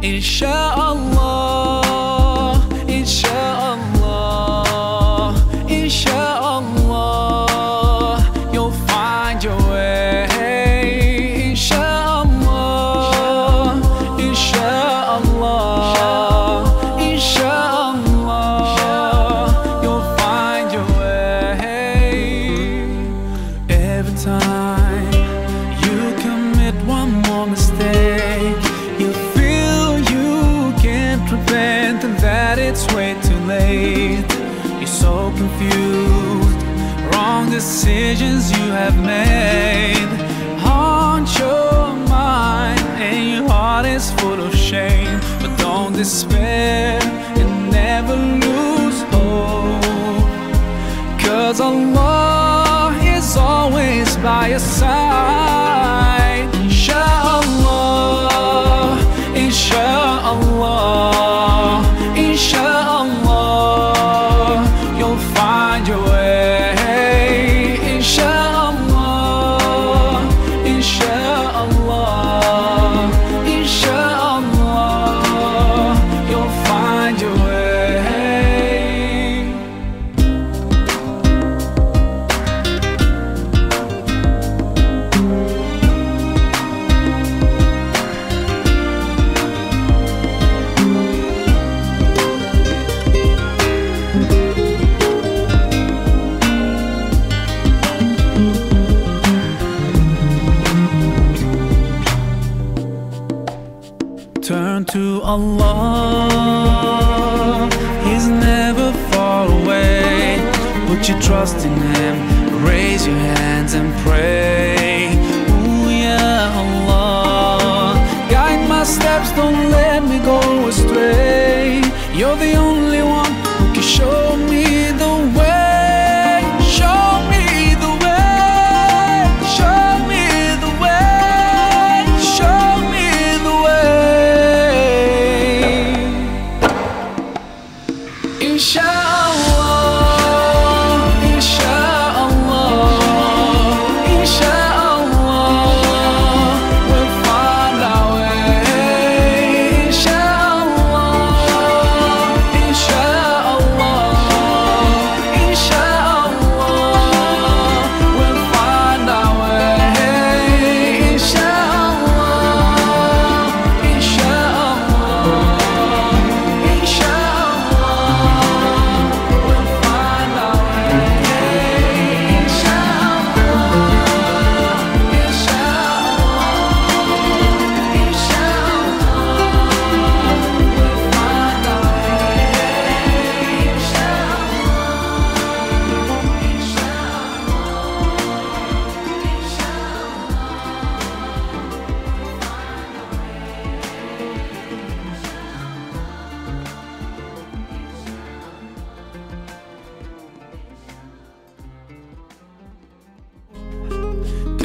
Insha'Allah, Insha'Allah, Insha'Allah, you'll find your way. Insha'Allah, Insha'Allah, Insha'Allah, you'll find your way. Every time you commit one more mistake, it's way too late. You're so confused, wrong decisions you have made. Haunt your mind and your heart is full of shame. But don't despair and never lose hope. Cause Allah is always by your side. Allah, He's never far away. Put your trust in Him, raise your hands and pray.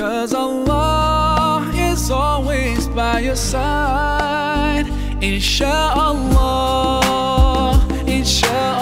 Cause Allah is always by your side. Insha'Allah, Insha'Allah